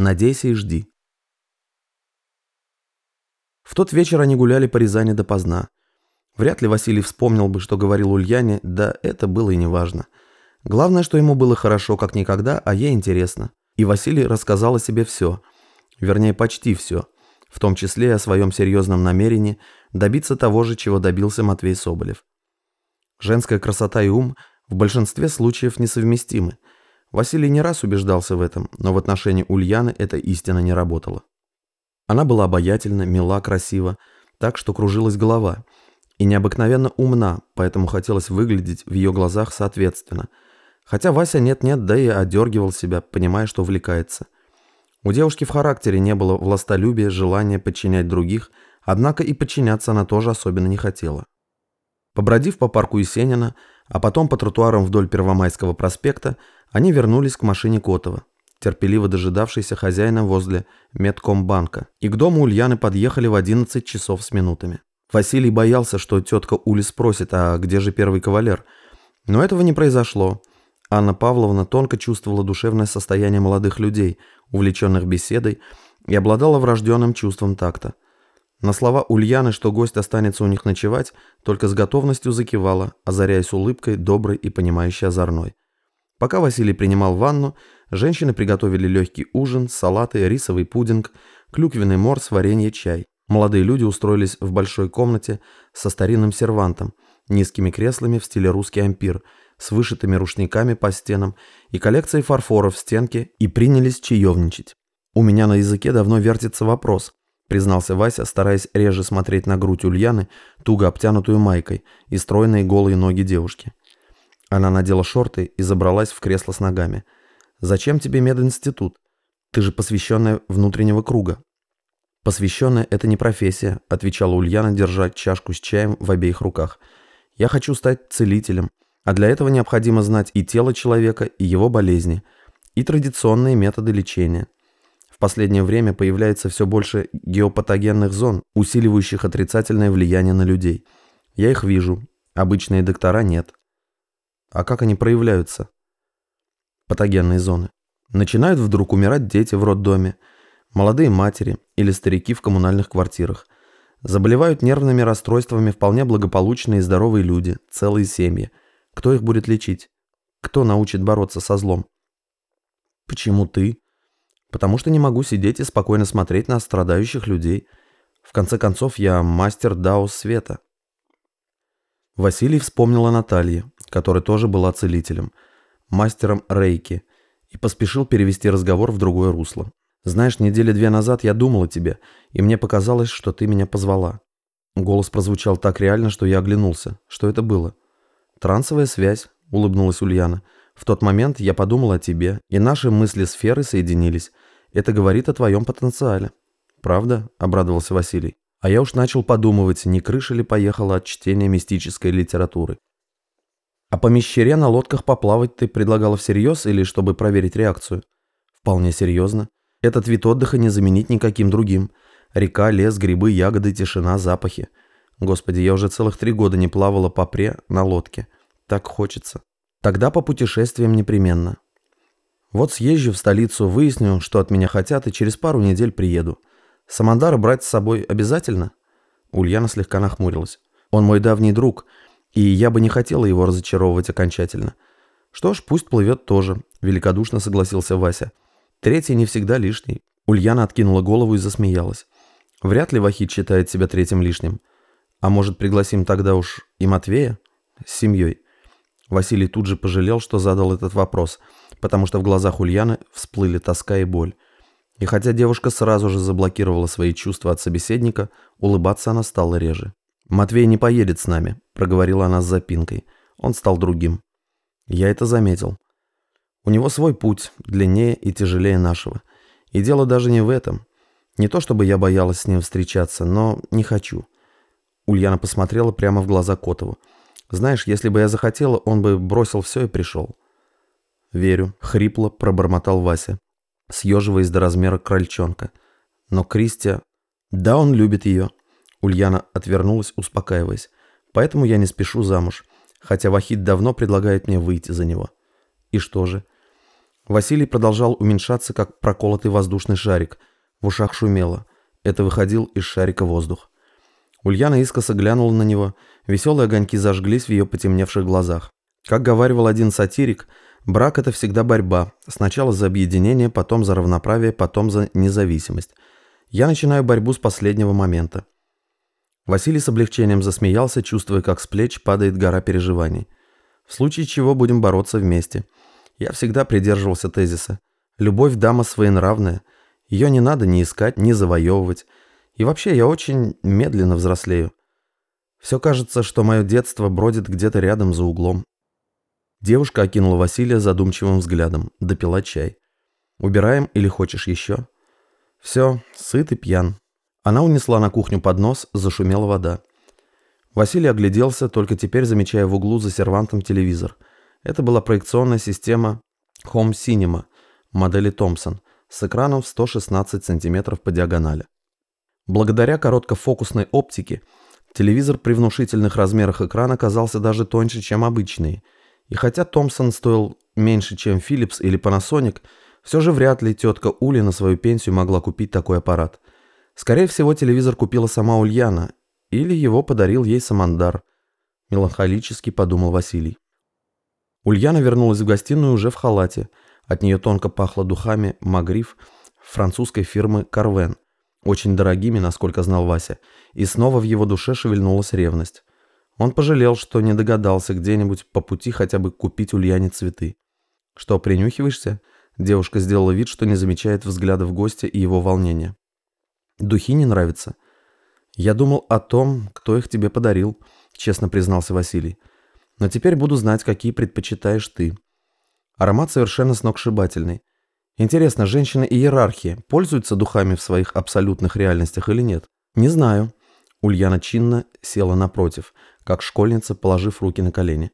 Надейся и жди. В тот вечер они гуляли по Рязани допоздна. Вряд ли Василий вспомнил бы, что говорил Ульяне, да это было и неважно. Главное, что ему было хорошо, как никогда, а ей интересно. И Василий рассказал о себе все. Вернее, почти все. В том числе и о своем серьезном намерении добиться того же, чего добился Матвей Соболев. Женская красота и ум в большинстве случаев несовместимы. Василий не раз убеждался в этом, но в отношении Ульяны эта истина не работала. Она была обаятельна, мила, красива, так что кружилась голова, и необыкновенно умна, поэтому хотелось выглядеть в ее глазах соответственно. Хотя Вася нет-нет, да и одергивал себя, понимая, что увлекается. У девушки в характере не было властолюбия, желания подчинять других, однако и подчиняться она тоже особенно не хотела. Побродив по парку Есенина, а потом по тротуарам вдоль Первомайского проспекта, они вернулись к машине Котова, терпеливо дожидавшейся хозяина возле Медкомбанка, и к дому Ульяны подъехали в 11 часов с минутами. Василий боялся, что тетка Ули спросит, а где же первый кавалер? Но этого не произошло. Анна Павловна тонко чувствовала душевное состояние молодых людей, увлеченных беседой, и обладала врожденным чувством такта. На слова Ульяны, что гость останется у них ночевать, только с готовностью закивала, озаряясь улыбкой, доброй и понимающей озорной. Пока Василий принимал ванну, женщины приготовили легкий ужин, салаты, рисовый пудинг, клюквенный морс, варенье, чай. Молодые люди устроились в большой комнате со старинным сервантом, низкими креслами в стиле русский ампир, с вышитыми рушниками по стенам и коллекцией фарфоров в стенке и принялись чаевничать. У меня на языке давно вертится вопрос, признался Вася, стараясь реже смотреть на грудь Ульяны, туго обтянутую майкой, и стройные голые ноги девушки. Она надела шорты и забралась в кресло с ногами. «Зачем тебе мединститут? Ты же посвященная внутреннего круга». «Посвященная – это не профессия», – отвечала Ульяна, держа чашку с чаем в обеих руках. «Я хочу стать целителем, а для этого необходимо знать и тело человека, и его болезни, и традиционные методы лечения последнее время появляется все больше геопатогенных зон, усиливающих отрицательное влияние на людей. Я их вижу, обычные доктора нет. А как они проявляются? Патогенные зоны. Начинают вдруг умирать дети в роддоме, молодые матери или старики в коммунальных квартирах. Заболевают нервными расстройствами вполне благополучные и здоровые люди, целые семьи. Кто их будет лечить? Кто научит бороться со злом? Почему ты? Потому что не могу сидеть и спокойно смотреть на страдающих людей. В конце концов, я мастер Дао света. Василий вспомнил о Наталье, которая тоже была целителем, мастером рейки, и поспешил перевести разговор в другое русло. «Знаешь, недели две назад я думал о тебе, и мне показалось, что ты меня позвала». Голос прозвучал так реально, что я оглянулся. Что это было? «Трансовая связь», — улыбнулась Ульяна. В тот момент я подумал о тебе, и наши мысли сферы соединились. Это говорит о твоем потенциале. Правда? Обрадовался Василий. А я уж начал подумывать, не крыша ли поехала от чтения мистической литературы. А по Мещере на лодках поплавать ты предлагала всерьез или чтобы проверить реакцию? Вполне серьезно. Этот вид отдыха не заменить никаким другим. Река, лес, грибы, ягоды, тишина, запахи. Господи, я уже целых три года не плавала по пре на лодке. Так хочется. Тогда по путешествиям непременно. Вот съезжу в столицу, выясню, что от меня хотят, и через пару недель приеду. Самандара брать с собой обязательно?» Ульяна слегка нахмурилась. «Он мой давний друг, и я бы не хотела его разочаровывать окончательно. Что ж, пусть плывет тоже», – великодушно согласился Вася. «Третий не всегда лишний». Ульяна откинула голову и засмеялась. «Вряд ли Вахид считает себя третьим лишним. А может, пригласим тогда уж и Матвея? С семьей?» Василий тут же пожалел, что задал этот вопрос, потому что в глазах Ульяны всплыли тоска и боль. И хотя девушка сразу же заблокировала свои чувства от собеседника, улыбаться она стала реже. «Матвей не поедет с нами», – проговорила она с запинкой. Он стал другим. Я это заметил. У него свой путь, длиннее и тяжелее нашего. И дело даже не в этом. Не то чтобы я боялась с ним встречаться, но не хочу. Ульяна посмотрела прямо в глаза Котову. Знаешь, если бы я захотела, он бы бросил все и пришел. Верю, хрипло пробормотал Вася, съеживаясь до размера крольчонка. Но Кристия... Да, он любит ее. Ульяна отвернулась, успокаиваясь. Поэтому я не спешу замуж, хотя Вахид давно предлагает мне выйти за него. И что же? Василий продолжал уменьшаться, как проколотый воздушный шарик. В ушах шумело. Это выходил из шарика воздух. Ульяна искоса глянула на него. Веселые огоньки зажглись в ее потемневших глазах. Как говаривал один сатирик, брак – это всегда борьба. Сначала за объединение, потом за равноправие, потом за независимость. Я начинаю борьбу с последнего момента. Василий с облегчением засмеялся, чувствуя, как с плеч падает гора переживаний. В случае чего будем бороться вместе – я всегда придерживался тезиса. Любовь дама своенравная. Ее не надо ни искать, ни завоевывать. И вообще, я очень медленно взрослею. Все кажется, что мое детство бродит где-то рядом за углом. Девушка окинула Василия задумчивым взглядом, допила чай. «Убираем или хочешь еще?» «Все, сыт и пьян». Она унесла на кухню поднос, зашумела вода. Василий огляделся, только теперь замечая в углу за сервантом телевизор – это была проекционная система Home Cinema модели Thomson с экраном в 116 см по диагонали. Благодаря короткофокусной оптике телевизор при внушительных размерах экрана казался даже тоньше, чем обычный. И хотя Thomson стоил меньше, чем Philips или Panasonic, все же вряд ли тетка Ули на свою пенсию могла купить такой аппарат. Скорее всего, телевизор купила сама Ульяна, или его подарил ей Самандар. Меланхолически подумал Василий. Ульяна вернулась в гостиную уже в халате. От нее тонко пахло духами «Магриф» французской фирмы «Карвен», очень дорогими, насколько знал Вася, и снова в его душе шевельнулась ревность. Он пожалел, что не догадался где-нибудь по пути хотя бы купить Ульяне цветы. «Что, принюхиваешься?» Девушка сделала вид, что не замечает взглядов гостя и его волнения. «Духи не нравятся?» «Я думал о том, кто их тебе подарил», — честно признался Василий. Но теперь буду знать, какие предпочитаешь ты. Аромат совершенно сногсшибательный. Интересно, женщины иерархии пользуются духами в своих абсолютных реальностях или нет? Не знаю. Ульяна чинно села напротив, как школьница, положив руки на колени.